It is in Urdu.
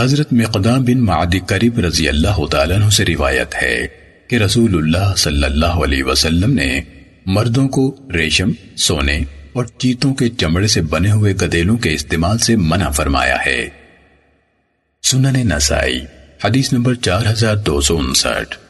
حضرت مقدام بن معد قریب رضی اللہ تعالیٰ عنہ سے روایت ہے کہ رسول اللہ صلی اللہ علیہ وسلم نے مردوں کو ریشم، سونے اور چیتوں کے چمڑے سے بنے ہوئے گدیلوں کے استعمال سے منع فرمایا ہے۔ سنن نسائی، حدیث نمبر چار ہزار دو سو انسٹھ۔